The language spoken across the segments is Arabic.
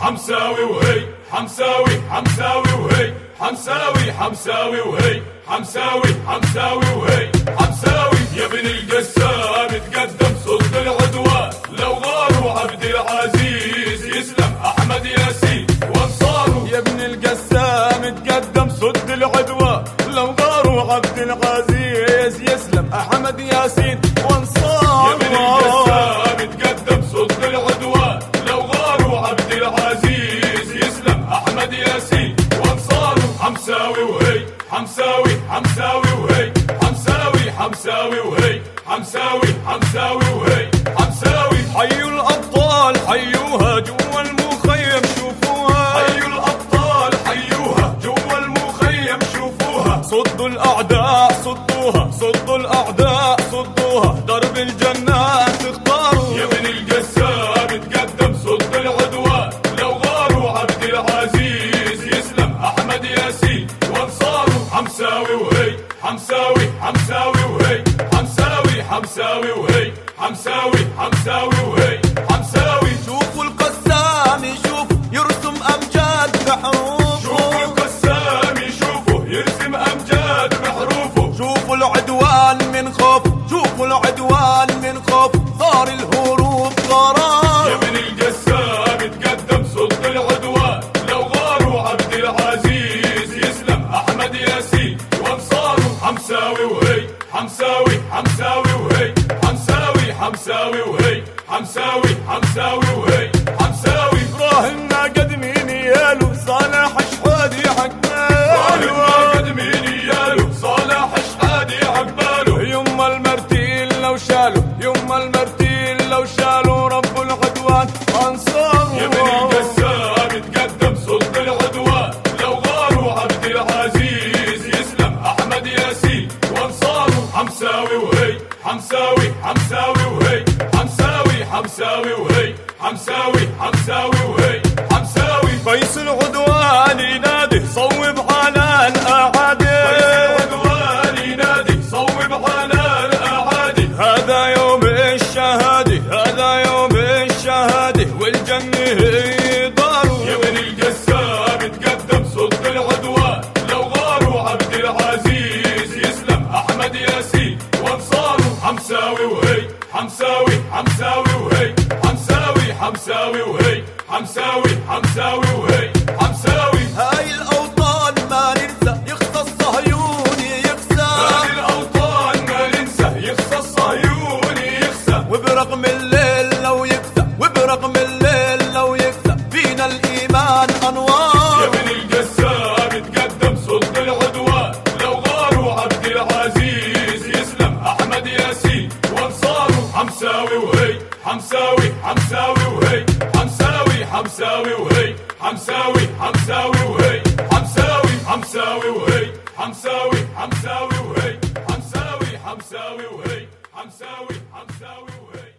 حمساوي وهي حمساوي حمساوي وهي حمساوي حمساوي وهي حمساوي حمساوي وهي حمساوي. يا ابن القسام تقدم صد العدوان لو غاروا عبد العزيز يسلم أحمد ياسين وأنصاره. يا ابن القسام تقدم صد العدوى لو غاروا عبد العزيز يسلم أحمد ياسين يا حمساوي حمساوي وهي حمساوي حيوا الأبطال حيوها جوا المخيم شوفوها. حيوا الأبطال حيوها جوا المخيم شوفوها. صدوا الأعداء صدوها. صدوا الأعداء صدوها. درب الجنات تختاروا يا ابن القسام تقدم صد العدوان. لو غاروا عبد العزيز يسلم أحمد ياسين. وانصاره حمساوي وهي حمساوي حمساوي وهي حمساوي وهي حمساوي حمساوي وهي حمساوي. شوفوا القسام يشوف يرسم أمجاد بحروفه شوفوا القسام يشوفه يرسم أمجاد بحروفه شوفوا العدوان من خوف شوفوا العدوان من خوف. صار الهروب قرار. حمساوي حمساوي وهي حمساوي حمساوي وهي حمساوي حمساوي وهي حمساوي حمساوي وهي. حمساوي حمساوي وهي. حمساوي حمساوي وهي. حمساوي. قيس العدوان ينادي صوب على الأعادي. العدوان ينادي صوب على الأعادي. هذا يوم الشهادة هذا يوم غاروا عبد العزيز يسلم. أحمد ياسين حمساوي وهي حمساوي حمساوي وهي حمساوي حمساوي وهي حمساوي حمساوي وهي حمساوي. هاي الأوطان ما ننسى يخصى الصهيوني هذه يخسى الأوطان ما ننسى يخسى الصهيوني يخسى وبرغم الليل لو يكسى وبرغم الليل حمساوي وهي حمساوي حمساوي وهي حمساوي حمساوي وهي حمساوي حمساوي وهي حمساوي حمساوي وهي حمساوي حمساوي وهي حمساوي حمساوي وهي حمساوي حمساوي وهي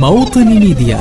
موطن ميديا.